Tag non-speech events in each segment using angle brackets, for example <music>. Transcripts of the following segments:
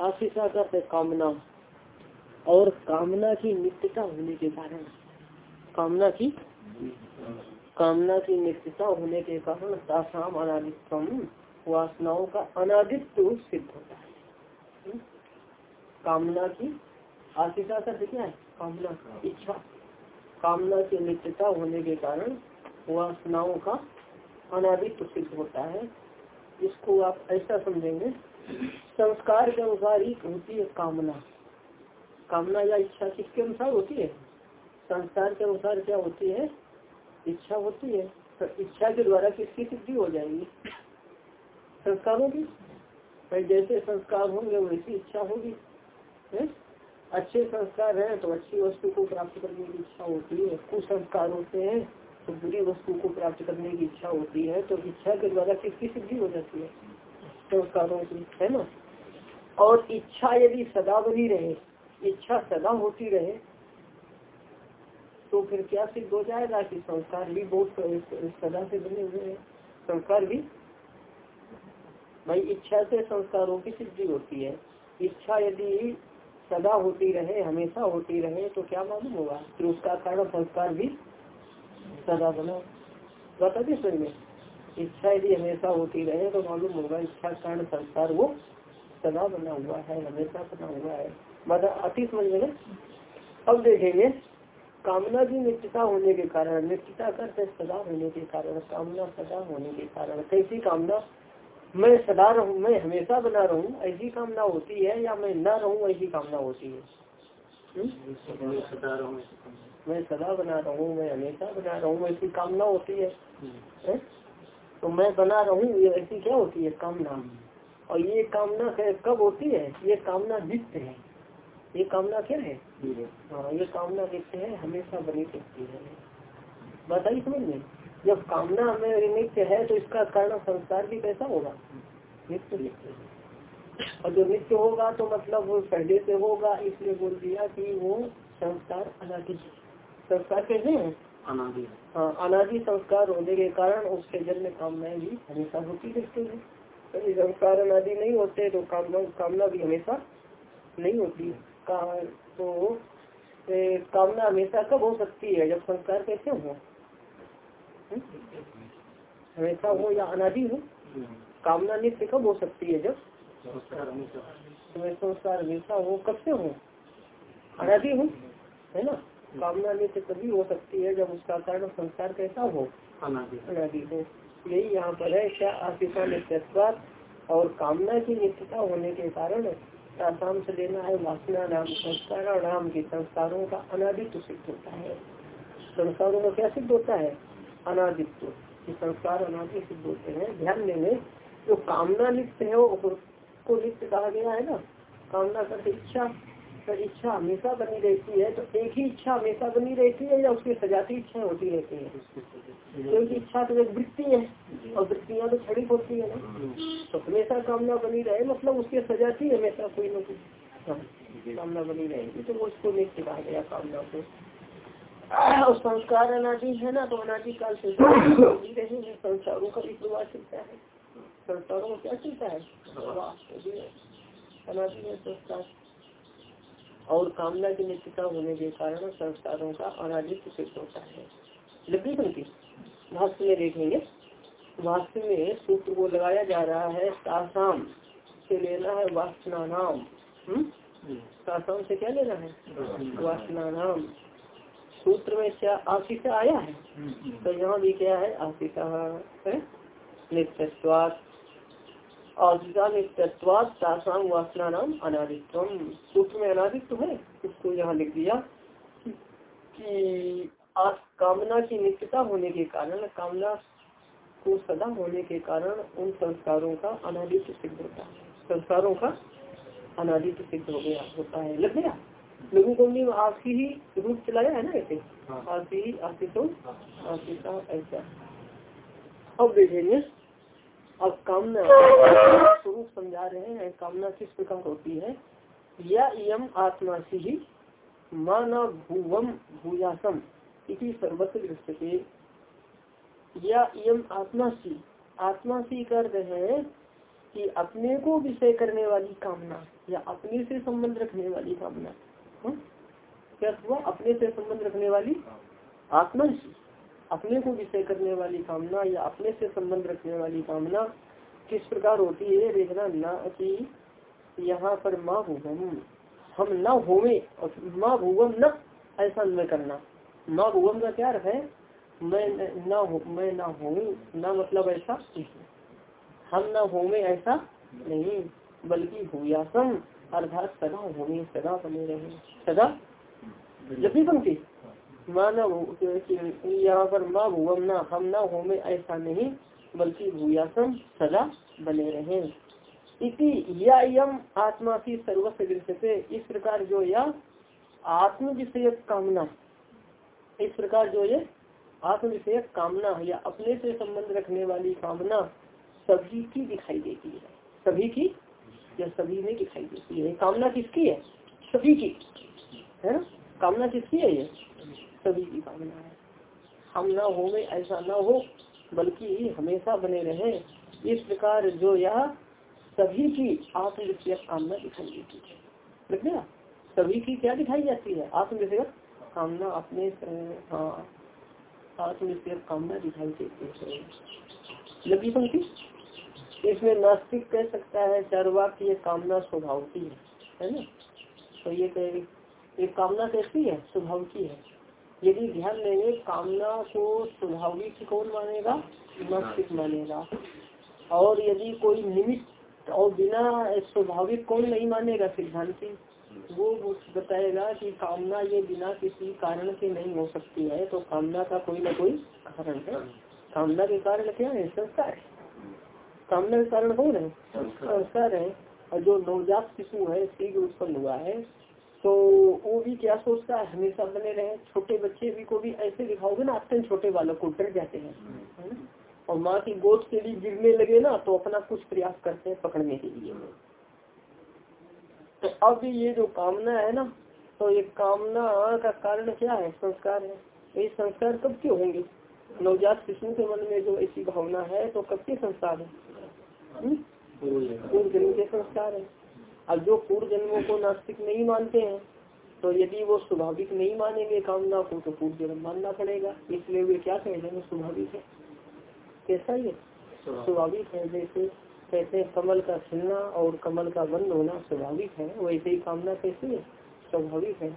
आशीषा का कामना और कामना की नित्यता होने के कारण, कामना की कामना की नित्यता होने के कारण तासाम अनादित्व वासनाओं का अनादित्व सिद्ध होता है। कामना की आशीषा का क्या है? कामना इच्छा। कामना की नित्यता होने के कारण वासनाओं का अनादित्व सिद्ध होता है। इसको आप ऐसा समझेंगे, संस्कार के अनुसार ही होती है कामना। कामना या इच्छा किसके अनुसार होती है? संस्कार के अनुसार क्या होती है? इच्छा होती है। तो इच्छा के द्वारा किसकी सिद्धि हो जाएगी? संस्कारों की। जैसे संस्कार होंगे, वैसी इच्छा होगी? अच्छे संस्कार है तो अच्छी वस्तु को प्राप्त करने की इच्छा होती है। कुसंस्कार होते हैं। तो बुरी वस्तु को प्राप्त करने की इच्छा होती है तो इच्छा के द्वारा किसकी सिद्धि हो जाती है। संस्कारों की है ना? और इच्छा यदि सदा बनी रहे, इच्छा सदा होती रहे तो फिर क्या सिद्ध हो जाएगा कि संस्कार भी बहुत सदा से बने हुए हैं? संस्कार भी? भाई, इच्छा से संस्कारों की सिद्धि होती है। इच्छा यदि सदा होती रहे, हमेशा होती रहे तो क्या मालूम होगा कि उसका कारण संस्कार भी सदा बना बता समझ में इच्छा यदि हमेशा होती रहे तो मालूम होगा इच्छा कारण संसार वो सदा बना हुआ है, हमेशा बना हुआ है। मतलब अति समझ में अब देखेंगे, कामना की नित्यता होने के कारण नित्यता करते सदा होने के कारण, कामना सदा होने के कारण। कैसी कामना? मैं सदा रहूँ, मैं हमेशा बना रहूँ, ऐसी कामना होती है या मैं न रहूँ, ऐसी कामना होती है? मैं सदा बना रहूँ मैं हमेशा बना रहूँ ऐसी कामना होती है, है? तो मैं बना रहूँ ये ऐसी क्या होती है कामना? और ये कामना कब होती है? ये कामना नित्य है। ये कामना क्या है? हाँ। ये कामना नित्य है हमेशा बनी सकती है। बताइए समझ में जब कामना हमें नित्य है तो इसका कारण संस्कार भी कैसा होगा? नित्य नित्य और जो नित्य होगा तो मतलब पहले से होगा इसलिए बोल दिया कि वो संस्कार अनादि संस्कार कैसे है? अनादि। हाँ अनादि संस्कार होने के कारण उसके जन्म कामनाएँ भी हमेशा होती रहती है। यदि संस्कार अनादि नहीं होते तो कामना कामना भी हमेशा नहीं होती का, तो ए, कामना हमेशा कब हो सकती है? जब संस्कार कैसे हो? हमेशा हो या अनादि हो? कामना नित्य कब हो सकती है जब? संस्कार हमेशा हो कब से हो? अनादि हो है ना? कामना नित्य तभी हो सकती है जब उसका कारण संस्कार कैसा हो। अनादि हो। यही यहाँ पर है क्या आशिका नित्यत्वाद और कामना की नित्यता होने के कारण आसाम से लेना है वासना नाम संस्कार नाम के संस्कारों का अनादित्व सिद्ध होता है। संस्कारों का क्या सिद्ध होता है? अनादित्व। संस्कार अनादि सिद्ध होते हैं। ध्यान देने जो कामना नित्य है वो को नित्य कहा गया है ना? कामना करते इच्छा पर इच्छा हमेशा बनी रहती है तो एक ही इच्छा हमेशा बनी रहती है या उसकी सजाती इच्छा होती रहती है? क्योंकि तो इच्छा तो एक वृत्ति है और वृत्तियाँ तो छड़ी होती है ना। तो हमेशा कामना बनी रहे मतलब उसकी सजाती हमेशा कोई ना कोई। कामना बनी रहेगी तो वो उसको नित्य कहा गया कामना को। और संस्कार अनादि है ना तो अनादि काल से रहेंगे संसारों का भी प्रवाह चलता है। संस्कारों में क्या चलता है? अनादि है संस्कार। और कामना की निश्चिता होने के कारण संस्कारों का अनादित्य सिद्ध होता है। लकड़ी बनती भाष्य में देखेंगे भाष्य में सूत्र को लगाया जा रहा है सासाम से लेना है वासना नाम सासाम से क्या लेना है? वासना नाम सूत्र में क्या आशिषा आया है। तो यहाँ भी क्या है? आशिषा है। नित्यस्वाद औषिका नित्यत्वाद सासाम वासना नाम अनादित्व सूत्र में अनादित्व है? इसको यहाँ लिख दिया। कि कामना की नित्यता होने के कारण कामना को सदा होने के कारण उन संस्कारों का अनादित्व सिद्ध होता है। संस्कारों का अनादित्व सिद्ध हो गया होता है। लग गया? लोगों को हमने आपसी ही रूप चलाया है ना ऐसे आपसी ही आशितो आशिता ऐसा। अब देखेंगे अब कामना। स्वरूप समझा रहे हैं, कामना किस प्रकार होती है? या यम आत्मा से ही माना भूवम भूयासम इसी सर्वत्र दृष्टि या इम आत्मा सी आत्मा सी कर है कि अपने को विषय करने वाली कामना, या अपने से संबंध रखने वाली कामना। हुँ? क्या हुआ? अपने से संबंध रखने वाली आत्मा अपने को विषय करने वाली कामना या अपने से संबंध रखने वाली कामना किस प्रकार होती है देखना न कि यहाँ पर माँ भूगम हम। न होवे और माँ भूगम न ऐसा न करना। माँ भूगम का क्या है? मैं न हो मैं ना हो न मतलब ऐसा हम न होवे ऐसा नहीं बल्कि भूयासम अर्थात सदा होवे सदा बने रहे सदा जब भी पंक्ति। मानव यहाँ पर माँ भूवम ना, हम ना हो में ऐसा नहीं, बल्कि भूयासम सदा बने रहे। इसी या यम आत्मा की सर्वस्व दृश्य इस प्रकार जो यह आत्म विषय कामना, इस प्रकार जो ये आत्म विषय कामना या अपने से संबंध रखने वाली कामना सभी की दिखाई देती है। सभी की या सभी में दिखाई देती है। कामना किसकी है? सभी की। है ना? कामना किसकी है ये? सभी की कामना है। हम ना हो में ऐसा ना हो, बल्कि हमेशा बने रहे। इस प्रकार जो यह सभी की आत्मविषय कामना दिखाई देती है। लिख सभी की क्या दिखाई जाती है? आत्मविषय कामना अपने हाँ आत्मविषय कामना दिखाई देती है। लगी पंक्ति? इसमें नास्तिक कह सकता है, चारवाक ये कामना स्वभाव की है। है ना? तो ये कह ये कामना कैसी है? स्वभाव की है। यदि ध्यान देंगे कामना को स्वाभाविक कौन मानेगा? नास्तिक मानेगा। और यदि कोई निमित्त और बिना स्वाभाविक कौन नहीं मानेगा सिद्धांति? वो बताएगा कि कामना ये बिना किसी कारण के नहीं हो सकती है तो कामना का कोई ना कोई कारण है। कामना के कारण क्या है? संस्कार कामना के कारण कौन है? संस्कार है। और जो नवजात शिशु है शीघ्र उत्पन्न हुआ है तो वो भी क्या सोचता है? हमेशा बने रहे। छोटे बच्चे भी को भी ऐसे दिखाओगे ना अत्यंत छोटे वालों को डर जाते हैं। और माँ की गोद से भी गिरने लगे ना तो अपना कुछ प्रयास करते हैं पकड़ने के लिए। तो अब ये जो कामना है ना तो ये कामना का कारण क्या है? संस्कार है। ये संस्कार कब के होंगे? नवजात शिशु के मन में जो ऐसी भावना है तो कब के संस्कार है? हम्म? जन्म के संस्कार है। अब जो पूर्व जन्मों को नास्तिक नहीं मानते हैं तो यदि वो स्वाभाविक नहीं मानेंगे कामना को तो पूर्व जन्म मानना पड़ेगा। इसलिए वे क्या कह रहे हैं? स्वाभाविक है। कैसा ये? स्वाभाविक है। जैसे कहते हैं, कमल का खिलना और कमल का बंद होना स्वाभाविक है। वैसे ही कामना कैसी है? स्वाभाविक है।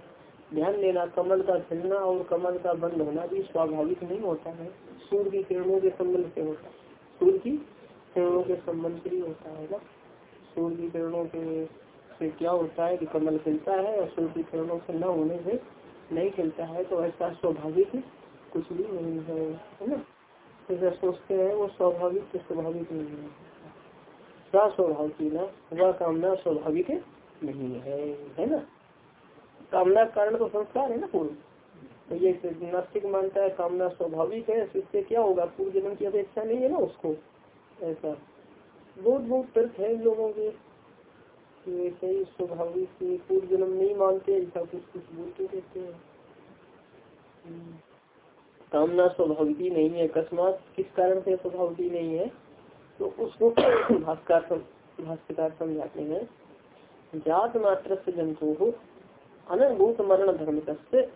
ध्यान देना, कमल का खिलना और कमल का बंद होना भी स्वाभाविक नहीं होता है। सूर्य की किरणों के संबंध से होता है। सूर्य की किरणों के संबंध से ही होता है ना? सूर्य किरणों के से क्या होता है? कि कमल खिलता है और सूर्य किरणों से न होने से नहीं खिलता है तो ऐसा स्वाभाविक कुछ भी नहीं है है ना? सोचते हैं, वो स्वाभाविक स्वाभाविक नहीं है। स्वाभाव की ना वह कामना स्वाभाविक नहीं है है ना? कामना कारण तो संस्कार है ना पूर्व तो ये नास्तिक मानता है, कामना स्वाभाविक है इससे क्या होगा? पूर्व जन्म की अपेक्षा नहीं है ना उसको, ऐसा। बहुत बहुत तर्क है इन लोगों के वैसे ही स्वाभाविक पूर्व जन्म नहीं मानते ऐसा कुछ कुछ बोलते रहते हैं हम्म। कामना स्वाभाविक ही नहीं है अकस्मात किस कारण से स्वाभाविक नहीं है तो उसको <coughs> भास्कर भाष्यकार समझाते हैं जात मात्र से जंतु हो अनुभूत मरण धर्म कस्य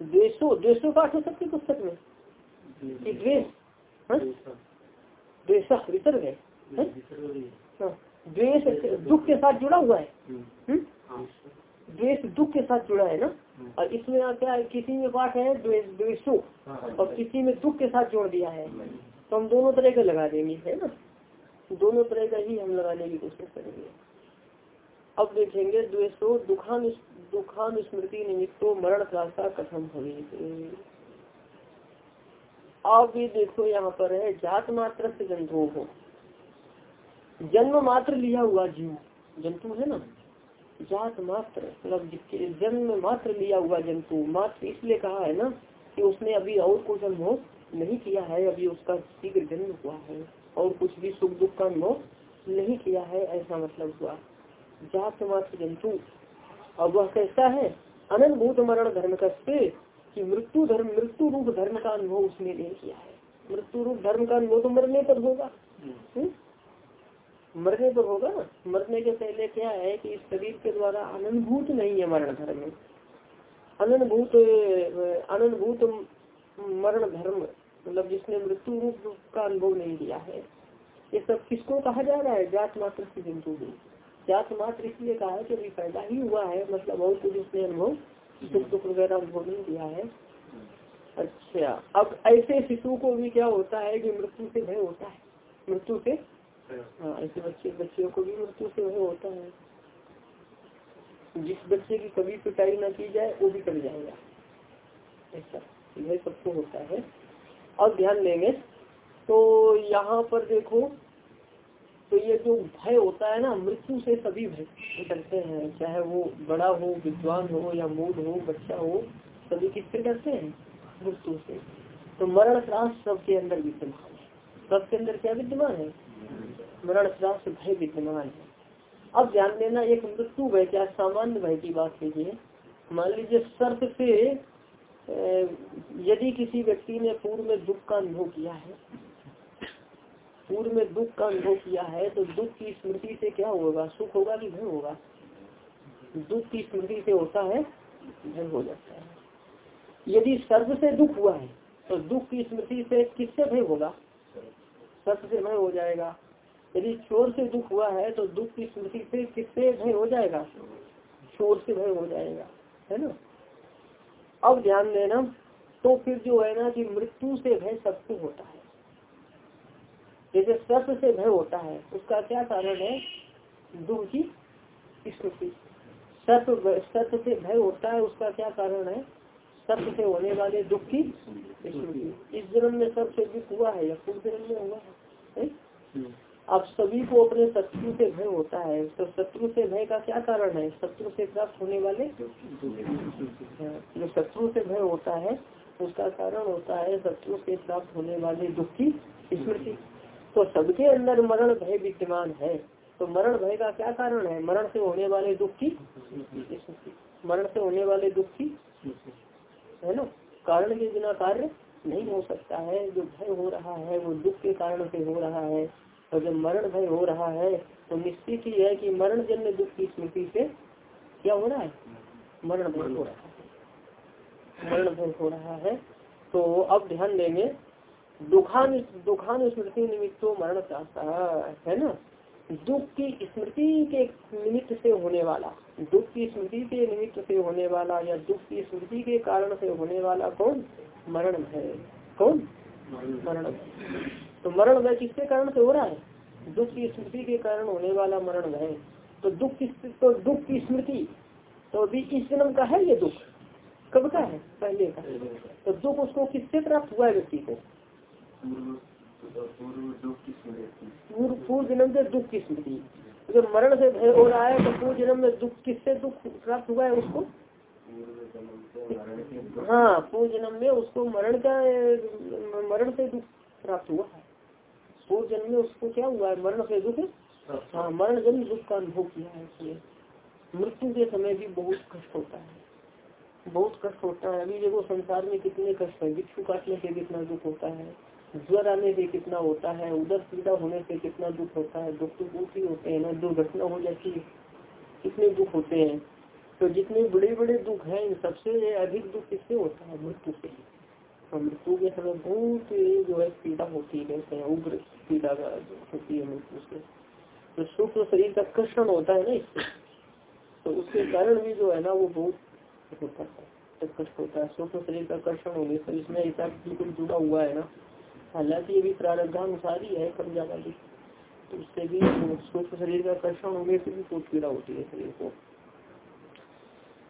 द्वेशो द्वेशो पाठ हो सकती पुस्तक में द्वेश हाँ? द्वेश विसर्ग है हाँ। द्वेष दुख के साथ जुड़ा हुआ है। हम्म। हम्म? द्वेष दुख के साथ जुड़ा है ना? हम्म। और इसमें क्या है किसी में पाठ है द्वेषो। और किसी में दुख के साथ जोड़ दिया है। तो हम दोनों तरह का लगा देंगे है ना? दोनों तरह का ही हम लगाने की कोशिश करेंगे। अब देखेंगे द्वेषो दुखान दुखान स्मृति निमित्तो मरण प्रासा कथम भवे अब भी देखो यहाँ पर है जात मात्र से जंतु हो। जन्म मात्र लिया हुआ जीव जंतु है ना? जात मात्र मतलब जिसके जन्म मात्र लिया हुआ जंतु मात्र इसलिए कहा है ना कि उसने अभी और कुछ अनुभव नहीं किया है अभी उसका शीघ्र जन्म हुआ है और कुछ भी सुख दुख का अनुभव नहीं किया है ऐसा मतलब हुआ। जात मात्र जंतु। अब वह कैसा है? अनंत भूत मरण धर्म कस्ते कि मृत्यु धर्म मृत्यु रूप धर्म का अनुभव उसने नहीं किया है। मृत्यु रूप धर्म का अनुभव तो मरने पर होगा। हम्म? मरने पर होगा? ना मरने के पहले क्या है कि इस शरीर के द्वारा अनुभूत नहीं है मरण धर्म। अनुभूत अनुभूत मरण धर्म मतलब जिसने मृत्यु रूप का अनुभव नहीं लिया है। ये सब किसको कहा जा रहा है? जात मात्र की जंतु भी जात मात्र इसलिए कहा है कि अभी पैदा ही हुआ है मतलब और कुछ उसने अनुभव, दुख दुख वगैरह अनुभव नहीं दिया है। अच्छा अब ऐसे शिशु को भी क्या होता है कि मृत्यु से भय होता है। मृत्यु से हाँ ऐसे बच्चे, बच्चियों को भी मृत्यु से भय होता है। जिस बच्चे की कभी पिटाई ना की जाए, वो भी कट जाएगा। ऐसा, यह सबको होता है। अब ध्यान देंगे तो यहाँ पर देखो तो ये जो भय होता है ना, मृत्यु से सभी भय डरते हैं। चाहे वो बड़ा हो, विद्वान हो, या मूड हो, बच्चा हो, सभी किससे डरते हैं? मृत्यु से। तो मरण त्रास सबके अंदर विद्यमान है। सबके अंदर क्या विद्यमान है? मरण त्रास भय विद्यमान है। अब ध्यान देना, एक मृत्यु भय क्या सामान्य भय की बात कीजिए मान लीजिए शर्त से यदि किसी व्यक्ति ने पूर्व में दुख का अनुभव किया है, पूर्व में दुख का अनुभव किया है तो दुख की स्मृति से क्या होगा? सुख होगा कि भय होगा? दुख की स्मृति से होता है भय हो जाता है। यदि सर्व से दुख हुआ है तो दुख की स्मृति से किससे भय होगा? सर्व से भय हो जाएगा। यदि चोर से दुख हुआ है तो दुख की स्मृति से किससे भय हो जाएगा? चोर से भय हो जाएगा, है ना? अब ध्यान देना तो फिर जो है ना कि मृत्यु से भय सबको होता है। जैसे सर्प से भय होता है, उसका क्या कारण है? दुख की स्मृति। सर्प सर्प से भय होता है, उसका क्या कारण है? सर्प से होने वाले दुख की स्मृति। इस जन्म में सर्प से दुख हुआ है या पूर्व जन्म में हुआ है? अब सभी को अपने शत्रु से भय होता है तो शत्रु से भय का क्या कारण है? शत्रु से प्राप्त होने वाले जो शत्रु से भय होता है, उसका कारण होता है शत्रु से प्राप्त होने वाले दुख की स्मृति। तो सबके अंदर मरण भय विद्यमान है। तो मरण भय का क्या कारण है? मरण से होने वाले दुख की स्मृति। मरण से होने वाले दुख की है ना? कारण के बिना कार्य नहीं हो सकता है। जो भय हो रहा है, वो दुख के कारण से हो रहा है। और जब मरण भय हो रहा है तो निश्चित ही है कि मरण जन्य दुख की स्मृति से क्या हो रहा है? मरण भय हो रहा है। मरण भय हो रहा है तो अब ध्यान देंगे, दुखान दुखान स्मृति निमित्तो मरण चाहता है ना? दुख की स्मृति के निमित्त से होने वाला, दुख की स्मृति के निमित्त से होने वाला या दुख की स्मृति के कारण से होने वाला कौन? मरण है कौन? मरण तो मरण भय किसके कारण से हो रहा है? दुख की स्मृति के कारण होने वाला मरण भय। तो दुख की तो दुख की स्मृति तो अभी इस जन्म का है ये दुख? कब का है? पहले का। तो दुख उसको किससे प्राप्त हुआ है व्यक्ति को? पूर्व पूर्व जन्म से दुख की स्मृति। जब मरण से भय हो रहा है तो पूर्व जन्म में दुख किससे दुख प्राप्त हुआ है उसको? हाँ पूर्व जन्म में उसको मरण का, मरण से दुख प्राप्त हुआ है। पूर्व जन्म में उसको क्या हुआ है? मरण से दुख हाँ? मरण जन्म दुख का अनुभव किया है इसलिए मृत्यु के समय भी बहुत कष्ट होता है। बहुत कष्ट होता है। अभी देखो संसार में कितने कष्ट है। बिच्छू काटने से कितना दुख होता है। ज्वर आने से कितना होता है। उधर पीड़ा होने से कितना दुख होता है। दुख तो बहुत ही होते हैं ना। दुर्घटना हो जाती है। कितने दुख होते हैं। तो जितने बड़े बड़े दुख हैं इन सबसे अधिक दुख किससे होता है? मृत्यु से और मृत्यु के समय बहुत जो है पीड़ा होती है उग्र पीड़ा होती है मृत्यु से। तो सूक्ष्म शरीर का कर्षण होता है ना इससे। तो उसके कारण भी जो है ना वो बहुत होता है कष्ट होता है। सूक्ष्म शरीर का कर्षण होने से इसमें ऐसा बिल्कुल जुड़ा हुआ है ना। हालाँकि ये भी प्रारब्धानुसार ही है कम ज़्यादा भी तो उससे भी सूक्ष्म शरीर का कर्षण होने से भी बहुत पीड़ा होती है शरीर को। तो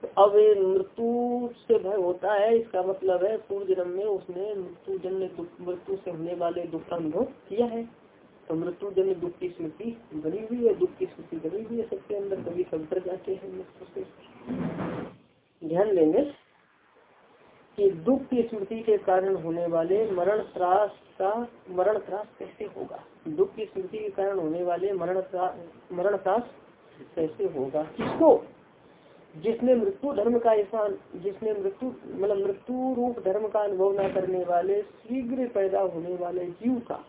अब मृत्यु से भय होता है, इसका मतलब है पूर्व जन्म में उसने मृत्यु जन्य मृत्यु से होने वाले दुख का अनुभव किया है। तो मृत्यु जन्य दुख की स्मृति बनी हुई है, दुख की स्मृति बनी हुई है सबके अंदर कभी सब जाते हैं मृत्यु से। ध्यान देंगे कि दुख की स्मृति के कारण होने वाले मरण त्रास का, मरण त्रास कैसे होगा? दुख की स्मृति के कारण होने वाले मरण मरण त्रास कैसे होगा? किसको? जिसने मृत्यु धर्म का ऐसा जिसने मृत्यु मतलब मृत्यु रूप धर्म का अनुभव न करने वाले, शीघ्र पैदा होने वाले जीव का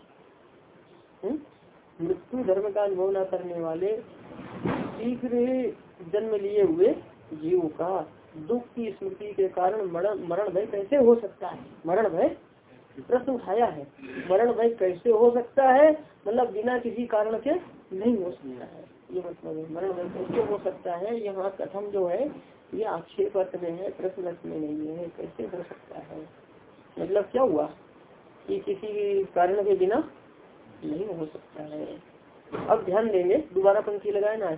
हम्म? मृत्यु धर्म का अनुभव न करने वाले, शीघ्र जन्म लिए हुए जीव का दुख की स्मृति के कारण मरण मरण भय कैसे हो सकता है? मरण भय? प्रश्न उठाया है। मरण भय कैसे हो सकता है? मतलब बिना किसी कारण के नहीं हो सकता है। ये मतलब है। मरण कैसे हो सकता है यहाँ कथम जो है ये आक्षेप अर्थ में है प्रश्न अर्थ में नहीं है कैसे हो सकता है? मतलब क्या हुआ? कि किसी भी कारण के बिना नहीं हो सकता है। अब ध्यान देंगे दोबारा पंक्ति लगाए ना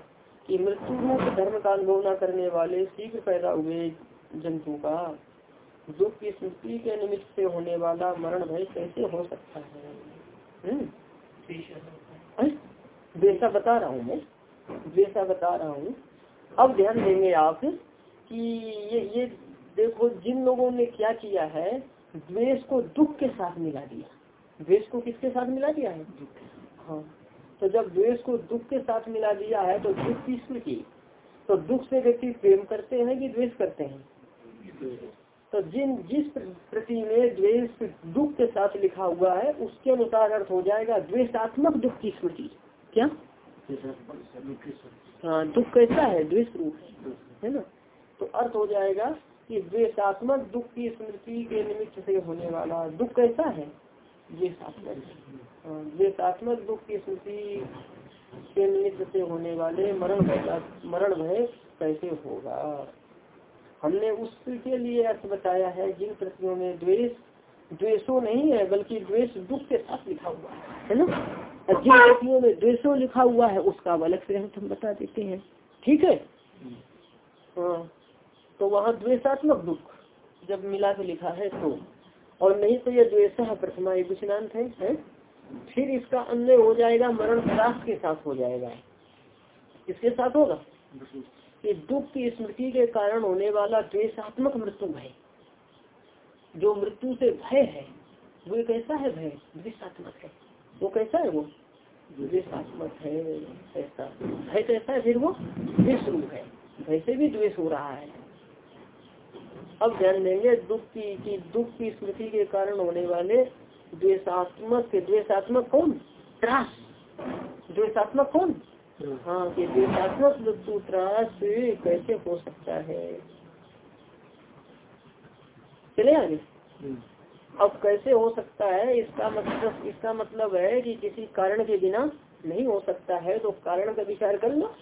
कि मृत्यु रूप धर्म का अनुभव न करने वाले शीघ्र पैदा हुए जंतु का दुख की स्मृति के निमित्त से होने वाला मरण भय कैसे हो सकता है? हम्म? वैसा बता रहा हूँ मैं। वैसा बता रहा हूँ अब ध्यान देंगे आप कि ये ये देखो जिन लोगों ने क्या किया है द्वेष को दुख के साथ मिला दिया। द्वेष को किसके साथ मिला दिया है? हाँ। तो जब द्वेष को दुख के साथ मिला दिया है तो दुख की? स्मृति तो दुख से व्यक्ति प्रेम करते हैं कि द्वेष करते हैं? तो जिन जिस प्रति में द्वेष दुख के साथ लिखा हुआ है उसके अनुसार अर्थ हो जाएगा द्वेषात्मक दुख की? स्मृति क्या? हाँ दुख कैसा है? द्वेष रूप है। ना? तो अर्थ हो जाएगा कि द्वेषात्मक दुख की स्मृति के निमित्त से होने वाला दुख कैसा है? द्वेषात्मक। द्वेषात्मक दुख की स्मृति के निमित्त से होने वाले मरण मरण भय कैसे होगा? हमने उसके लिए अर्थ बताया है, जिन प्रतियों में द्वेष, द्वेषो नहीं है, बल्कि द्वेष दुख के साथ लिखा हुआ है। है ना? जिन प्रतियों में द्वेषो लिखा हुआ है उसका अलग से अर्थ हम बता देते हैं। ठीक है? हाँ। तो वहाँ द्वेषात्मक दुख जब मिला के लिखा है तो। और नहीं तो यह द्वेष प्रथमा एक विचनांत है, है? फिर इसका अन्य हो जाएगा मरण त्रास के साथ हो जाएगा। इसके साथ होगा? कि दुख की स्मृति के कारण होने वाला द्वेषात्मक मृत्यु भय। जो मृत्यु से भय है वो कैसा है भय? द्वेषात्मक है। वो कैसा है वो? द्वेषात्मक है ऐसा। भय कैसा है फिर वो रूप है। भय से भी द्वेष हो रहा है। अब ध्यान देंगे दुख की कि दुख की स्मृति के कारण होने वाले द्वेषात्मक द्वेषात्मक कौन? त्रास। द्वेषात्मक कौन? हाँ। कि द्वेषात्मक मृत्यु त्रास कैसे हो सकता है? चले आगे। अब कैसे हो सकता है? इसका मतलब इसका मतलब है कि किसी कारण के बिना नहीं हो सकता है। तो कारण का विचार कर लो।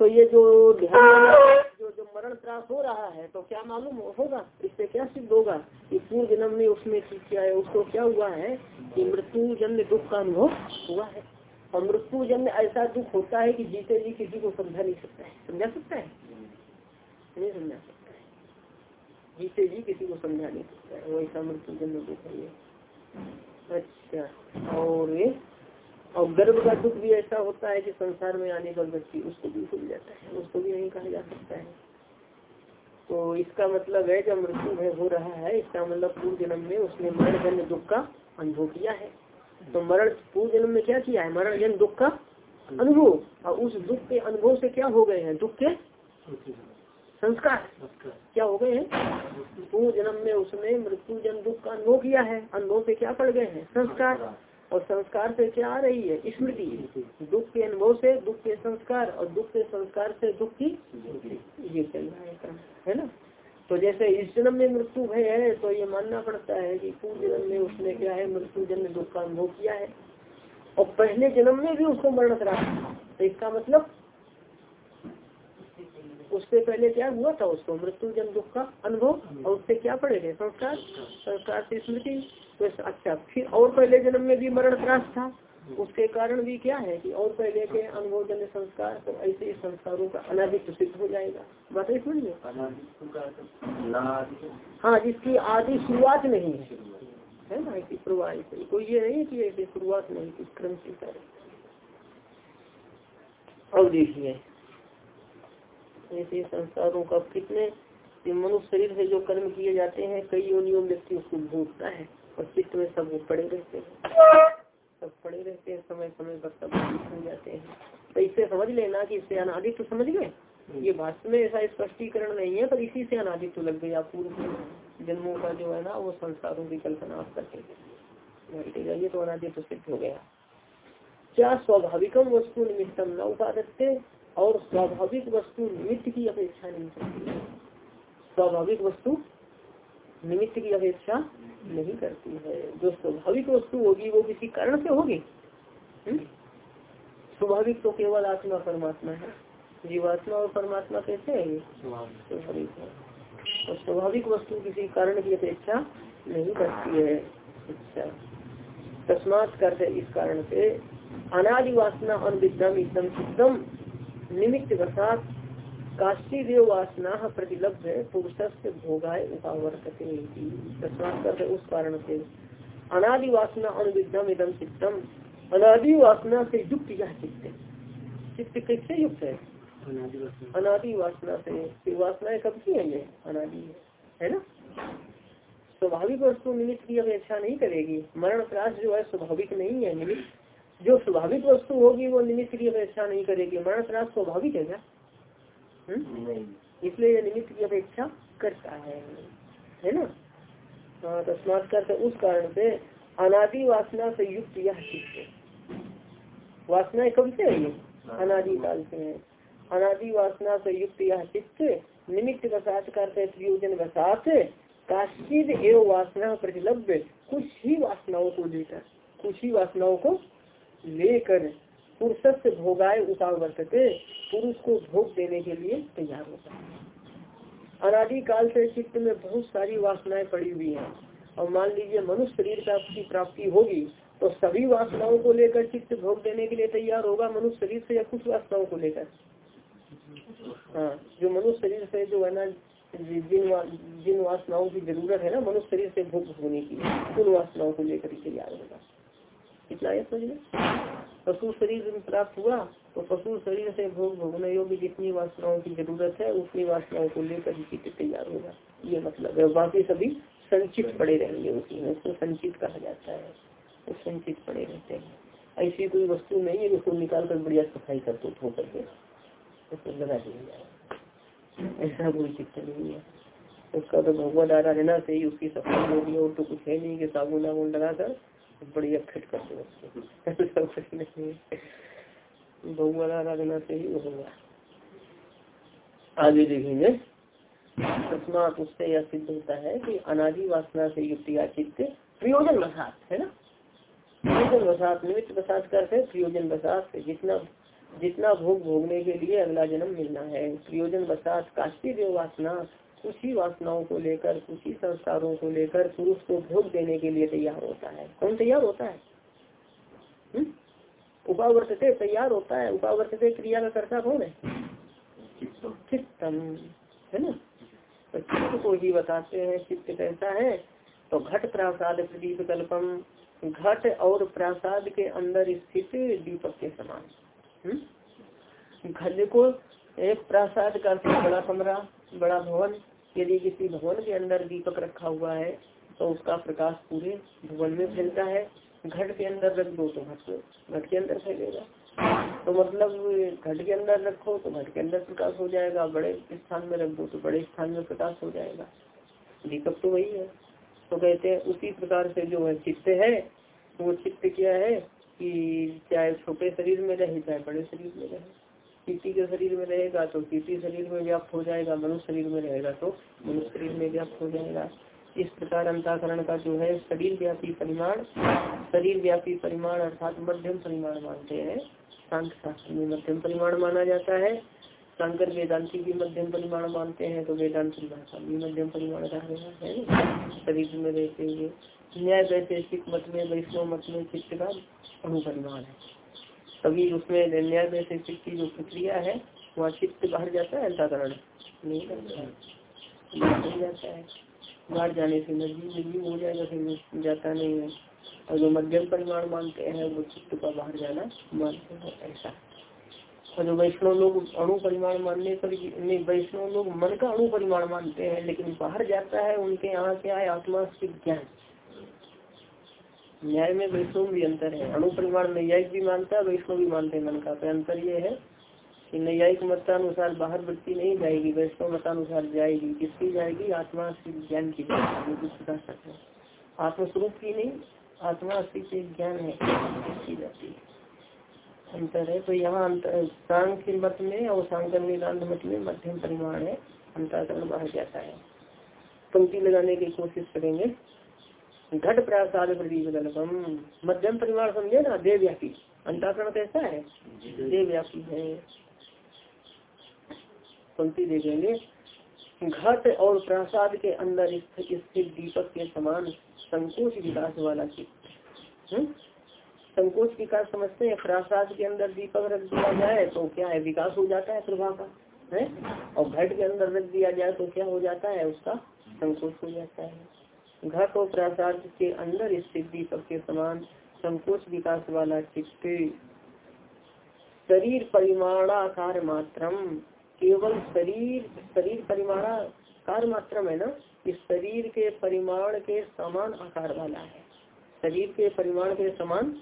तो ये जो ध्यान, जो जो मरण त्रास हो रहा है तो क्या मालूम होगा? इससे क्या सिद्ध होगा? कि पूर्व जन्म में उसमें क्या है? उसको क्या हुआ है कि मृत्यु जन्म दुख का अनुभव हुआ है? और मृत्यु जन्म ऐसा दुख होता है कि जीते जी किसी को समझा नहीं सकता है। समझा सकता है? नहीं समझा सकता। है जीते जी किसी को समझा नहीं सकता है वैसा मृत्यु जन्म दुख है ये अच्छा और ये और गर्भ का दुख भी ऐसा होता है कि संसार में आने पर व्यक्ति उसको भी भूल जाता है उसको भी नहीं कहा जा सकता है। तो इसका मतलब है जब मृत्यु भय हो रहा है इसका मतलब पूर्व जन्म में उसने मरण जन्म दुख का अनुभव किया है। तो मरण पूर्व जन्म में क्या किया है? मरण जन्म दुख का अनुभव। और उस दुख के अनुभव से क्या हो गए हैं? दुख के संस्कार। क्या हो गए हैं? पूर्व जन्म में उसने मृत्यु जन्म दुख का अनुभव किया है। अनुभव से क्या पड़ गए हैं? संस्कार। और संस्कार से क्या आ रही है? स्मृति। दुख के अनुभव से, दुख के संस्कार और दुख के संस्कार से दुख की ये चल रहा है ना? तो जैसे इस जन्म में मृत्यु भय है तो ये मानना पड़ता है कि पूर्व जन्म में उसने क्या है, मृत्यु जन्म दुख का अनुभव किया है। और पहले जन्म में भी उसको मरण करा तो इसका मतलब उससे पहले क्या हुआ था? उसको मृत्यु जन दुख का अनुभव और उससे क्या पड़ेगा संस्कार। संस्कार से स्मृति। तो अच्छा फिर और पहले जन्म में भी मरण त्रास था। उसके कारण भी क्या है कि और पहले के अनुभव जन संस्कार तो ऐसे संस्कारों का अनाधिक सिद्ध हो जाएगा। बात ही समझिए हाँ जिसकी आदि शुरुआत नहीं है। है ना? ऐसी शुरुआत कोई ये नहीं कि ऐसी शुरुआत नहीं क्रम से करे और देखिए ऐसे संस्कारों का। कितने मनुष्य शरीर से जो कर्म किए जाते हैं, कई योनियों व्यक्ति उसको भूखता है और चित्त में सब वो पड़े रहते हैं। सब पड़े रहते हैं, समय समय पर सब हो जाते हैं। तो इससे समझ लेना कि इससे अनादि तो समझ गए? ये वास्तव में ऐसा स्पष्टीकरण नहीं है, पर इसी से अनादित्व लग गया। पूर्व जन्मों का जो है ना, वो संस्कारों की कल्पना आप करते ये तो अनादित्व सिद्ध हो गया। क्या स्वाभाविकम वस्तु निमित्तम न उपादत्ते और स्वाभाविक वस्तु निमित्त की अपेक्षा नहीं करती। स्वाभाविक वस्तु निमित्त की अपेक्षा नहीं करती है। जो स्वाभाविक वस्तु होगी, वो किसी कारण से होगी? हम्म? स्वाभाविक तो केवल आत्मा परमात्मा है। जीवात्मा और परमात्मा कैसे है स्वाभाविक है। और स्वाभाविक वस्तु किसी कारण की अपेक्षा नहीं करती है। अच्छा। तस्मात करते इस कारण से अनादि वासना अनविद्यम एकदम सिद्धम निमित्त वसात काशी देव वासना प्रतिलब्ध है पुरुष से भोगाए उपावर्तते उस कारण से अनादि वासना अनविद्यम एकदम सिद्धम अनादि वासना से युक्त यह चित्त? चित्त किससे युक्त है? अनादि वासना से वासनाएँ कब की है ये अनादि है। ना? स्वाभाविक वस्तु निमित्त की अपेक्षा नहीं करेगी। मरण त्रास जो है स्वाभाविक नहीं है निमित्त। जो स्वाभाविक वस्तु होगी वो निमित्त की अपेक्षा नहीं करेगी। मानस त्रास स्वाभाविक है क्या? हम्म? इसलिए ये निमित्त की अपेक्षा करता है। है ना? हाँ, तस्मात करते उस कारण से अनादि वासना से युक्त यह चित्त वासनाएँ कब से है? ये अनादि काल से है। अनादि वासना से युक्त यह चित्त निमित्त वसात करते प्रयोजन वसात काश्चित एवं वासना प्रतिलभ्य कुछ ही वासनाओं को लेकर कुछ ही वासनाओं को लेकर पुरुष से भोगाए उपावर्तते पुरुष को भोग देने के लिए तैयार होता है। अनादि काल से चित्त में बहुत सारी वासनाएँ पड़ी हुई हैं। और मान लीजिए मनुष्य शरीर का की प्राप्ति होगी तो सभी वासनाओं को लेकर चित्त भोग देने के लिए तैयार होगा मनुष्य शरीर से या कुछ वासनाओं को लेकर? हाँ जो मनुष्य शरीर से जो है ना जिन वा, जिन वासनाओं की ज़रूरत है ना मनुष्य शरीर से भोग होने की उन वासनाओं को लेकर तैयार होगा। समझ पशु शरीर प्राप्त हुआ तो पशु शरीर से भोग भोगने योग्य जितनी वासनाओं की ज़रूरत है, उतनी वासनाओं को लेकर ही चित्त तैयार होगा। ये मतलब है। बाकी सभी संचित पड़े रहेंगे उसी में उसको संचित कहा जाता है। वो संचित पड़े रहते हैं। ऐसी कोई वस्तु नहीं है जिसको निकाल कर बढ़िया सफ़ाई कर दो, धो करके। उसको लगा दिया जाए। ऐसा कोई चित्त नहीं है। उसका तो भगवत आराधना से ही उसकी सफ़ाई होगी और तो कुछ है नहीं कि साबुन आबुन लगाकर बढ़िया फिट कर दो उसको। कुछ नहीं भगवत आराधना से ही होगा। आगे देखेंगे। तस्मात उससे यह सिद्ध होता है कि अनादि वासना से युक्त या चित्त प्रयोजन बसात है ना? प्रयोजन बसात निमित्त बसात करते प्रयोजन बसात जितना जितना भोग भोगने के लिए अगला जन्म मिलना है। प्रयोजन बसात काशी देव वासना ही वासनाओं को लेकर ही संस्कारों को लेकर पुरुष को भोग देने के लिए तैयार होता है। कौन तैयार होता है? उपावर्तते तैयार होता है। उपावर्तते क्रिया का कर्ता कौन है? चित्तम। है ना? तो चित्त को ही बताते हैं। चित्त कैसा है तो घट प्रासाद प्रदीप कल्पम घट और प्रासाद के अंदर स्थित दीपक के समान? घर को एक प्रासाद का बड़ा कमरा बड़ा भवन यदि किसी भवन के अंदर दीपक रखा हुआ है तो उसका प्रकाश पूरे भवन में फैलता है। घट के अंदर रख दो तो घट घट के अंदर फैलेगा। तो मतलब घट के अंदर रखो तो घट के अंदर प्रकाश हो जाएगा, बड़े स्थान में रख दो तो बड़े स्थान में प्रकाश हो जाएगा। दीपक तो वही है। तो कहते हैं, उसी प्रकार से जो है चित्त है, वो चित्त क्या है कि चाहे छोटे शरीर में रहे, चाहे बड़े शरीर में रहे। चीटी के शरीर में रहेगा तो किसी शरीर में व्याप्त हो जाएगा, मनुष्य शरीर में रहेगा तो मनुष्य शरीर में व्याप्त हो जाएगा। इस प्रकार अंताकरण का जो है, शरीर व्यापी परिमाण, शरीर व्यापी परिमाण अर्थात मध्यम परिमाण मानते हैं। सांख्य शास्त्र में मध्यम परिमाण माना जाता है। शंकर वेदांति भी मध्यम परिमाण मानते हैं तो वेदांत भाषा भी मध्यम परिमाण का है। शरीर में रहते हुए न्याय वैशेषिक मत में, वैष्णव मत में चित्त का अनुपरिमाण है। तभी उसमें न्याय वैशेषिक की जो प्रक्रिया है, वहाँ चित्त बाहर जाता है अंताकरण नहीं जाता है। बाहर जाने से नज़दीक नज़दीक हो जाएगा, फिर जाता नहीं है। और जो मध्यम परिमाण मानते हैं, वो चित्त का बाहर जाना मानते हैं, ऐसा। और जो वैष्णव लोग अणु परिमाण मानने पर नहीं, वैष्णव लोग मन का अणु परिमाण मानते हैं, लेकिन बाहर जाता है, उनके यहाँ क्या है आत्मा ज्ञान। न्याय में वैष्णव भी अंतर है। अणु परिमाण न्यायिक भी मानता है, वैष्णव भी मानते हैं मन का। तो अंतर ये है कि न्यायिक मतानुसार बाहर वृत्ति नहीं जाएगी, वैष्णव मतानुसार जाएगी। किसकी जाएगी? आत्मा ज्ञान की जाएगी। आत्मस्वरूप की नहीं, आत्मा से ज्ञान है। की जाती है? अंतर है। तो यहाँ सांख्य मत में और सांकर निदान मत में मध्यम परिमाण है। अंतरकरण बाहर जाता है। पंक्ति लगाने की कोशिश करेंगे। घट प्रसाद मध्यम परिवार समझे ना देवव्यापी। अंताकरण कैसा है। देवव्यापी है। पंक्ति देखेंगे घट और प्रसाद के अंदर स्थित दीपक के समान संकोच विकास वाला चित्त हम्म? संकोच विकास समझते हैं। प्रसाद के अंदर दीपक रख दिया जाए तो क्या है? विकास हो जाता है प्रभा का है? और घट के अंदर रख दिया जाए तो क्या हो जाता है? उसका संकोच हो जाता है। घट और प्रसाद के अंदर स्थित दीपक के समान संकोच विकास वाला चित्त शरीर परिमाणाकार मात्रम, केवल शरीर शरीर परिमाणाकार मात्रम है ना? इस शरीर के परिमाण के समान आकार वाला है। शरीर के परिमाण के समान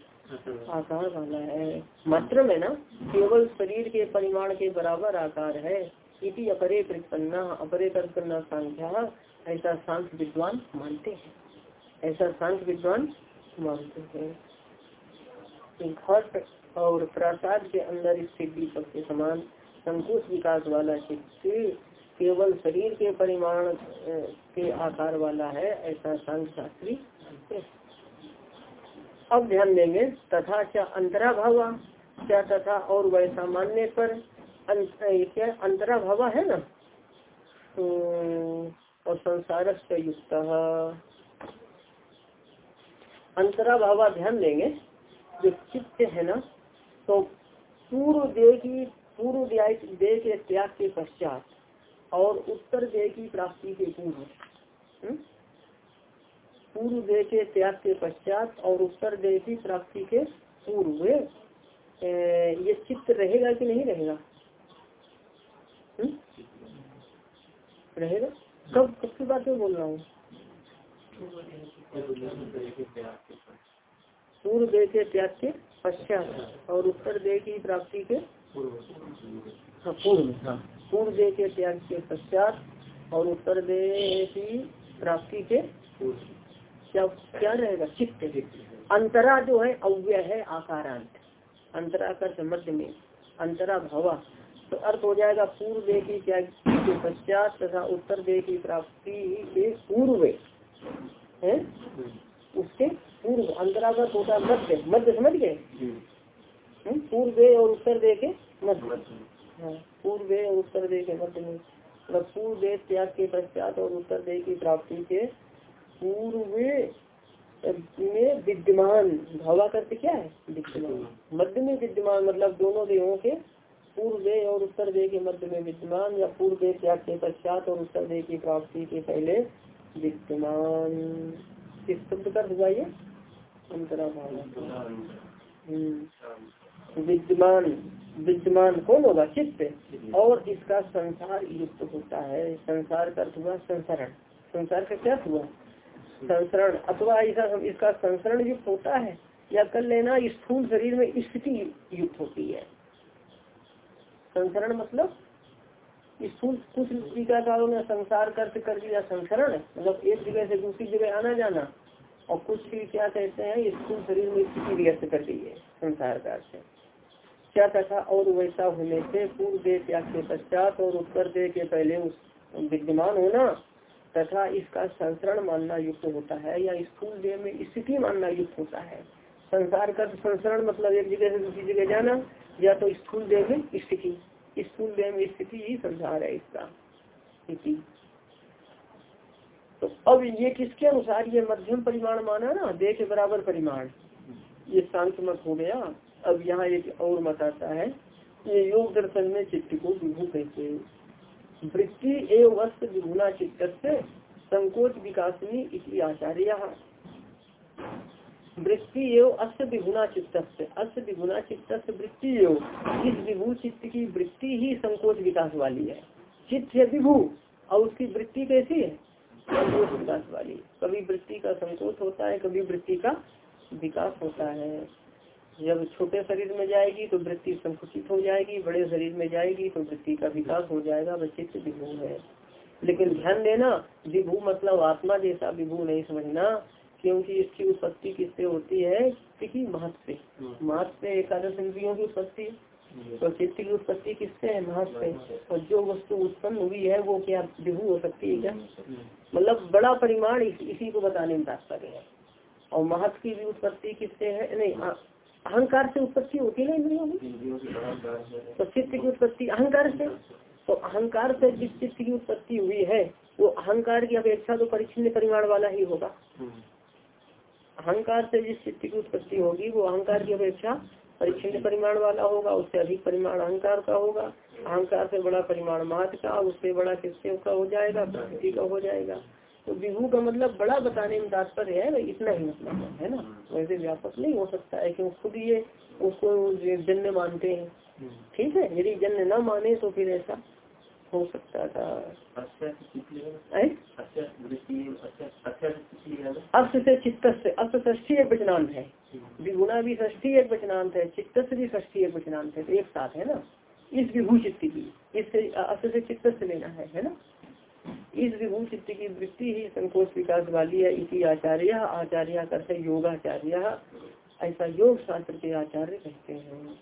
आकार वाला है। मात्र है ना? केवल शरीर के परिमाण के बराबर आकार है। इति अपरे प्रतिपन्ना अपरे करना संख्या ऐसा सांख्य विद्वान मानते हैं। ऐसा सांख्य विद्वान मानते हैं। घट और प्रसाद के अंदर स्थित दीपक के समान संकुच विकास वाला चित्त केवल शरीर के परिमाण के आकार वाला है, ऐसा सांख्य शास्त्री अब ध्यान देंगे, तथा क्या अंतरा भावा क्या तथा और वैसा मानने पर अंतरा भावा है ना? तो और संसार से युक्त भावा ध्यान देंगे जो चित्त है ना तो पूर्व देह की, पूर्व देह के त्याग के पश्चात और उत्तर देह की प्राप्ति के पूर्व हम्म? पूर्व देह के त्याग के पश्चात और उत्तर देह की प्राप्ति के पूर्व ये चित्त रहेगा कि नहीं रहेगा? हम्म? रहेगा कब कब की बात में बोल रहा हूँ। पूर्व देह के त्याग के पश्चात और उत्तर देह की प्राप्ति के हाँ पूर्व हाँ। पूर्व देह के त्याग के पश्चात और उत्तर देह की प्राप्ति के क्या क्या रहेगा? चित्त। अंतरा जो है, अव्यय है, आकारांत। अंतरा कर मध्य में, अंतरा भवा। अर्थ हो जाएगा पूर्व दे की क्या के पश्चात तथा उत्तर दे की प्राप्ति के पूर्व है? उसके पूर्व अंतरागत का होता मध्य मध्य समझ गए? हम्म, पूर्व और उत्तर दे के मध्य। हाँ पूर्व और उत्तर दे के मध्य में। मतलब पूर्व दे त्याग के पश्चात और उत्तर दे की प्राप्ति के पूर्व में विद्यमान। भावा करते क्या है? विद्यमान। मध्य में विद्यमान मतलब दोनों देहों के पूर्व दे और उत्तर दे के मध्य में विद्यमान, या पूर्व दे त्याग के पश्चात और उत्तर दे की प्राप्ति के पहले विद्यमान। किस शब्द का ये अंतरा भाव हम्म। विद्यमान विद्यमान कौन होगा? चित्त। और इसका संसार युक्त होता है। संसार का अर्थ हुआ संसरण। संसार का क्या हुआ? संसरण। अथवा ऐसा इसका संसरण युक्त होता है, या कर लेना स्थूल शरीर में स्थिति युक्त होती है। संसरण मतलब? टीकाकारों ने संसार कर्त कर दिया संसरण मतलब एक जगह से दूसरी जगह आना जाना, और कुछ भी क्या कहते हैं स्थूल शरीर में स्थिति व्यक्त कर दी है संसार का अर्थ क्या तथा और वैसा होने से पूर्व दे त्याग के पश्चात और उत्तर दे के पहले उस विद्यमान होना, तथा इसका संसरण मानना युक्त होता है या स्थूल देह में स्थिति मानना युक्त होता है? संसार का तो संसरण मतलब एक जगह से दूसरी जगह जाना, या तो स्थूल देह में स्थिति। स्थूल देह में स्थिति ही संसार है इसका। तो अब ये किसके अनुसार ये मध्यम परिमाण माना ना? देह के बराबर परिमाण। ये शांत मत हो गया। अब यहाँ एक और मत आता है। ये योग दर्शन में चित्त को विभू कहते वृत्ति एवं विगुना चित्त संकोच विकासनी इसी आचार्य। वृत्ति एवं अस्त विगुना चित्त अस्त विगुना चित्त वृत्ति एवं इस विभू चित्त की वृत्ति ही संकोच विकास वाली है। चित्त है विभू, और उसकी वृत्ति कैसी है? संकोच विकास वाली कभी वृत्ति का संकोच होता है, कभी वृत्ति का विकास होता है। जब छोटे शरीर में जाएगी तो वृत्ति संकुचित हो जाएगी, बड़े शरीर में जाएगी तो वृत्ति का विकास हो जाएगा, वह चित्त विभू है। लेकिन ध्यान देना, विभू मतलब आत्मा जैसा विभू नहीं समझना। क्योंकि इसकी उत्पत्ति किससे होती है? कि महत्व से। महत्व से एकादश इंद्रियों की उत्पत्ति। तो चित्त की उत्पत्ति किससे है? महत्व से। और जो वस्तु उत्पन्न हुई है वो क्या विभू हो सकती है क्या? मतलब बड़ा परिमाण इस, इसी को बताने में तात्पर्य है। और महत्व की भी उत्पत्ति किससे है? नहीं अहंकार से उत्पत्ति होती है इंद्रियों की? तो चित्त की उत्पत्ति अहंकार से। तो अहंकार से जिस चित्त की उत्पत्ति हुई है वो अहंकार की अपेक्षा तो परिचिन परिमाण वाला ही होगा। अहंकार से जिस चित्त की उत्पत्ति होगी वो अहंकार की अपेक्षा परिचिन परिमाण वाला होगा उससे अधिक परिमाण अहंकार का होगा। अहंकार से बड़ा परिमाण महत्व का उससे बड़ा किससे का हो जाएगा? प्रकृति का हो जाएगा। तो विभू का मतलब बड़ा बताने में तात्पर्य है इतना ही मतलब है ना? वैसे व्यापक नहीं हो सकता है क्योंकि खुद ये उसको जन्य मानते हैं। ठीक है? यदि जन्य न माने तो फिर ऐसा हो सकता था अर्थ से चित्त से ष्ठी एक है विगुणा भी ष्ठी एक वचनांत है चित्त से भी ष्ठी एक वचनांत है तो एक साथ है ना इस विभू चित्त की इससे अर्थ से चित्त से लेना है है ना इस विभू चित्त की वृत्ति ही संकोच विकास वाली है इसी आचार्य आचार्य करते योगाचार्य ऐसा योग शास्त्र के आचार्य कहते हैं।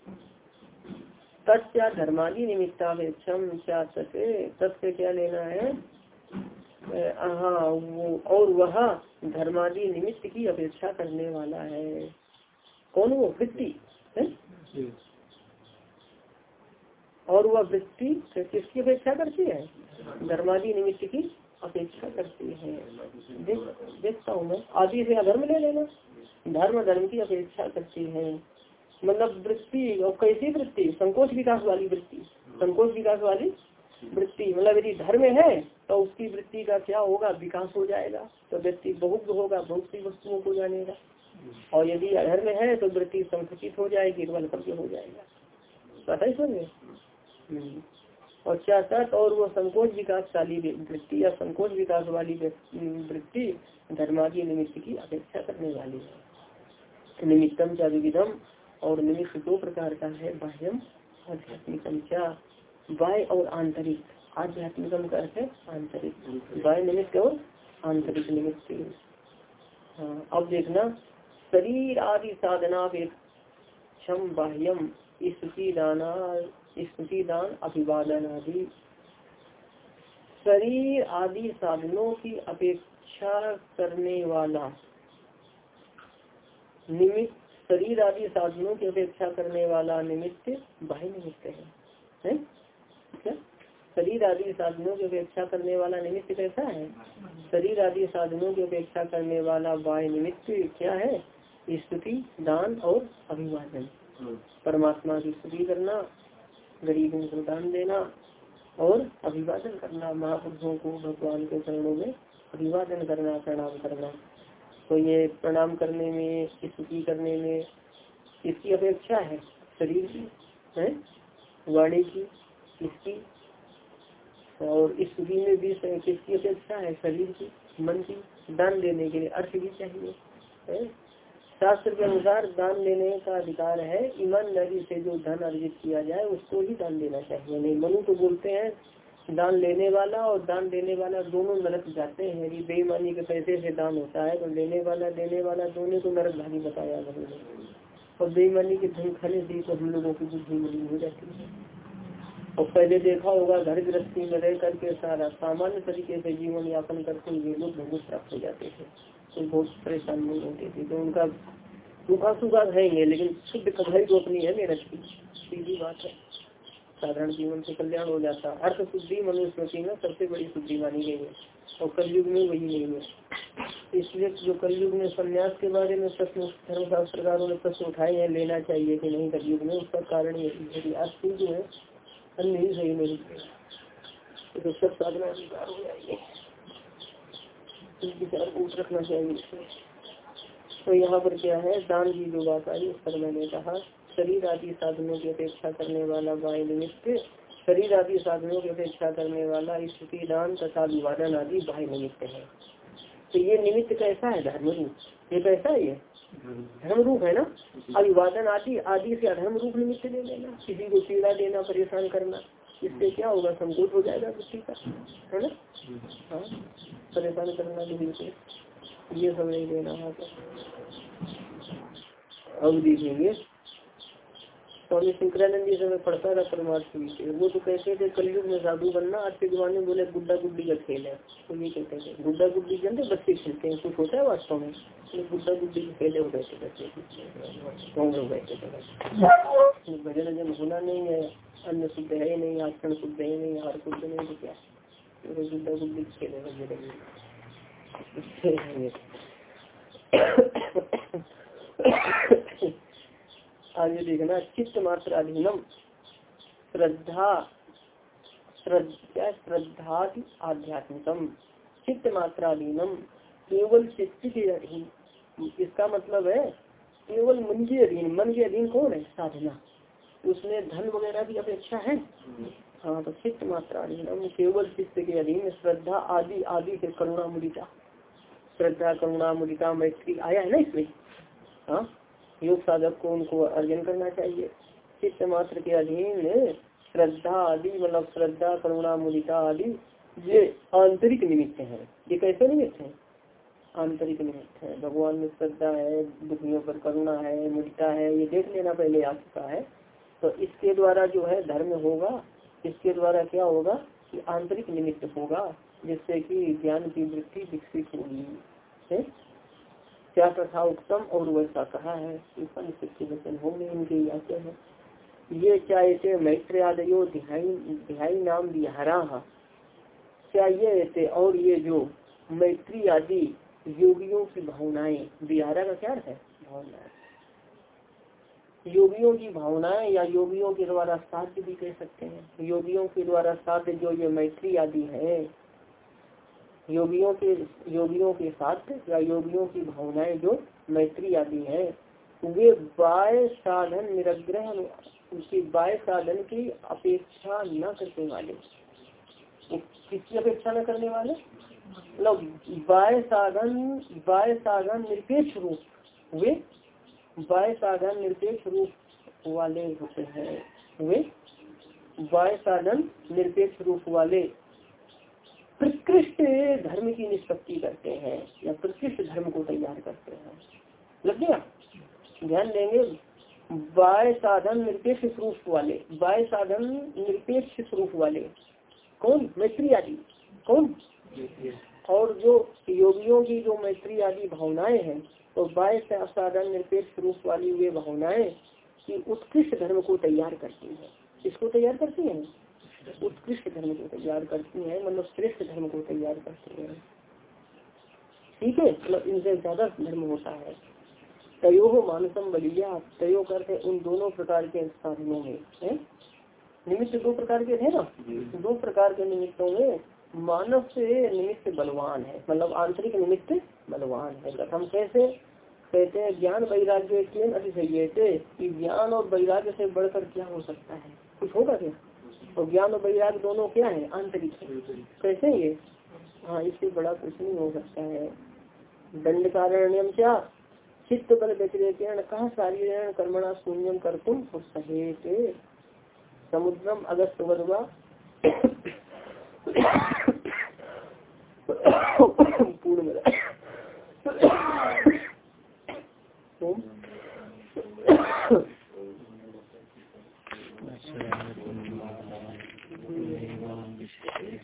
तत्या धर्मादि निमित्तावेक्षम क्या तत्व क्या लेना है? हाँ वो और वह धर्मादि निमित्त की अपेक्षा करने वाला है। कौन वो वृत्ति? और वह वृत्ति किसकी अपेक्षा करती है? धर्मादि निमित्त की अपेक्षा करती है। देख देखता हूँ मैं। आदि से अधर्म ले लेना। धर्म धर्म की अपेक्षा करती है। मतलब वृत्ति और कैसी वृत्ति? संकोच विकास वाली वृत्ति। संकोच विकास वाली वृत्ति। मतलब यदि धर्म है तो उसकी वृत्ति का क्या होगा? विकास हो जाएगा। तो व्यक्ति बहुत होगा, बहुत सी वस्तुओं को जानेगा। और यदि अधर्म है तो वृत्ति संकुचित हो जाएगी बल करके हो जाएगा। पता ही हम्म। और क्या तत् और वो संकोच विकासशाली वृत्ति या संकोच विकास वाली वृत्ति धर्मादी निमित्त की अपेक्षा करने वाली है। निमित्तम चा विविधम और निमित्त दो प्रकार का है, बाह्यम, आध्यात्मिकम क्या? बाह्य और आंतरिक। आध्यात्मिकम का अर्थ है आंतरिक। बाह्य निमित्त और आंतरिक निमित्त। हाँ अब देखना, शरीर आदि साधना क्षम बाह्यम स्तुति दाना स्तुति दान अभिवादन आदि। शरीर आदि साधनों की अपेक्षा करने वाला निमित्त शरीर आदि साधनों की अपेक्षा करने वाला निमित्त बाह्य निमित्त है, शरीर आदि साधनों की अपेक्षा करने वाला निमित्त कैसा है? शरीर आदि साधनों की अपेक्षा करने वाला बाह्य निमित्त क्या है? स्तुति दान और अभिवादन। परमात्मा की स्तुति करना गरीबों को दान देना और अभिवादन करना महापुरुषों को भगवान के चरणों में अभिवादन करना प्रणाम करना। तो ये प्रणाम करने में स्तुति करने में किसकी अपेक्षा है शरीर की, है? वाणी की किसकी और स्तुति में भी किसकी अपेक्षा है? शरीर की, मन की, दान देने के लिए अर्थ भी चाहिए, है? शास्त्र के अनुसार दान देने का अधिकार है ईमानदारी से जो धन अर्जित किया जाए, उसको ही दान देना चाहिए। नहीं, मनु तो बोलते हैं दान लेने वाला और दान देने वाला दोनों नरक जाते हैं। यदि बेईमानी के पैसे से दान होता है तो लेने वाला, देने वाला दोनों को नरक भागी बताया ने और बेईमानी के धन खाने से तो हम लोगों की बुद्धि मलिन हो जाती है। और पहले देखा होगा, घर गृहस्थी में रह करके सारा सामान्य तरीके से जीवन यापन करते हुए लोग बहुत प्राप्त हो जाते थे। तो बहुत परेशान नहीं होते थे। तो उनका सुखा सुखा है लेकिन शुद्ध कमाई तो अपनी है मेरठ की। सीधी बात है। साधारण जीवन से कल्याण हो जाता। अर्थ शुद्धि मनुस्मृति में सबसे बड़ी शुद्धि मानी गई है। और कलयुग में वही नहीं है। इसलिए जो कलयुग में संन्यास के बारे में प्रश्न धर्मशास्त्रकारों ने प्रश्न उठाए हैं, लेना चाहिए कि नहीं कलयुग में, उसका कारण यही अर्थ शुद्ध है, अन्य ही सही नहीं तो सब साधना अधिकार हो जाएँगे। विचार को रखना चाहिए। तो यहाँ पर क्या है, दान की जो बात आई, उस पर मैंने कहा शरीर आदि साधनों की अपेक्षा करने वाला वायु निमित्त, शरीर आदि साधनों की अपेक्षा करने वाला स्थिति, दान तथा विवादन आदि बाह्य निमित्त है। तो ये निमित्त कैसा है? धर्म रूप। ये कैसा है ये? धर्म रूप है ना? अभिवादन आदि आदि से अधर्म रूप निमित्त ले लेना, किसी को पीड़ा देना, परेशान करना, इससे क्या होगा? संकोच हो जाएगा बुद्धि का, है ना? हाँ परेशान करना भी बिल्कुल। ये सब नहीं देना है अब देखेंगे स्वामी शंकरानंद जी समय पढ़ता था परमार्थ वो तो कहते थे कलयुग में साधु बनना आज के जमाने में बोले गुड्डा गुड्डी का खेल है तो ये कहते थे गुड्डा गुड्डी जानते बच्चे खेलते हैं कुछ होता है वास्तव में गुड्डा गुड्डी के खेले हो बैठे बच्चे लोग बैठे थे भजन जन होना नहीं है अन्न शुद्ध है नहीं आचरण शुद्ध है नहीं हार शुद्ध नहीं तो क्या तो गुड्डा गुड्डी खेले आगे देखना चित्त मात्र अधीनम श्रद्धा श्रद्धा श्रद्धा आध्यात्मिकम। चित्त मात्राधीनम केवल चित्त के अधीन इसका मतलब है, केवल मन के अधीन। मन के अधीन कौन है? साधना। उसमें धन वगैरह की अपेक्षा है? हाँ तो चित्त मात्राधीनम केवल चित्त के अधीन। श्रद्धा आदि आदि से करुणा मुदिता श्रद्धा करुणा मुदिता मैत्री आया है ना इसमें? हाँ? योग साधक को उनको अर्जन करना चाहिए। चित्त मात्र के अधीन श्रद्धा आदि मतलब श्रद्धा, करुणा, मुदिता आदि, ये आंतरिक निमित्त है। ये कैसे निमित्त है? आंतरिक निमित्त है। भगवान में श्रद्धा है दुखियों पर करुणा है, मुदिता है, ये देख लेना पहले आ चुका है। तो इसके द्वारा जो है धर्म होगा, इसके द्वारा क्या होगा? कि आंतरिक निमित्त होगा, जिससे कि ज्ञान की वृत्ति विकसित होगी। क्या तथा उत्तम और वैसा कहा है? वचन होंगे इनके आशय है। ये क्या ऐसे मैत्र आदयो ध्याई नाम बिहारा क्या ये ऐसे और ये जो मैत्री आदि योगियों की भावनाएँ बिहारा का क्या है? भावनाएँ। योगियों की भावनाएँ या योगियों के द्वारा साध्य भी कह सकते हैं। योगियों के द्वारा साध्य जो ये मैत्री आदि है योगियों के योगियों के साथ या योगियों की भावनाएँ जो मैत्री आदि है, वे बाय साधन निरग्रह उसकी बाय साधन की अपेक्षा न करने वाले। किसकी अपेक्षा न करने वाले? मतलब बाय साधन बाय साधन निरपेक्ष रूप, वे बाय साधन निरपेक्ष रूप वाले होते हैं। वे बाय साधन निरपेक्ष रूप वाले प्रकृष्ट धर्म की निष्पत्ति करते हैं, या प्रकृष्ट धर्म को तैयार करते हैं। लग गया ध्यान देंगे बाय साधन निरपेक्ष स्वरूप वाले बाय साधन निरपेक्ष स्वरूप वाले। कौन? मैत्री आदि। कौन? और जो योगियों की जो मैत्री आदि भावनाएँ हैं तो बाय साधन निरपेक्ष रूप वाली वे भावनाएँ की उत्कृष्ट धर्म को तैयार करती है। इसको तैयार करती है? उत्कृष्ट धर्म को तैयार करती है मतलब श्रेष्ठ धर्म को तैयार करती है। ठीक है? मतलब इनसे ज़्यादा धर्म होता है। तयो मानसम बलिया तयो करते उन दोनों प्रकार के साधनों में निमित्त दो प्रकार के थे ना? दो प्रकार के निमित्तों में मानव से निमित्त बलवान है मतलब आंतरिक निमित्त बलवान है। हम कैसे कहते हैं ज्ञान वैराग्य अतिशय कि ज्ञान और वैराग्य से बढ़कर क्या हो सकता है? कुछ होगा क्या? और ज्ञान और वैराग दोनों क्या है? आंतरिक कैसे ये? हाँ इससे बड़ा कुछ नहीं हो सकता है। दंड कारण क्या चित्त बल व्यतिरेकण कहा शारीरण कर्मणा शून्यम कर तुम उत्साहित समुद्रम अगस्त वर्वा। पूर्ण। Thank you.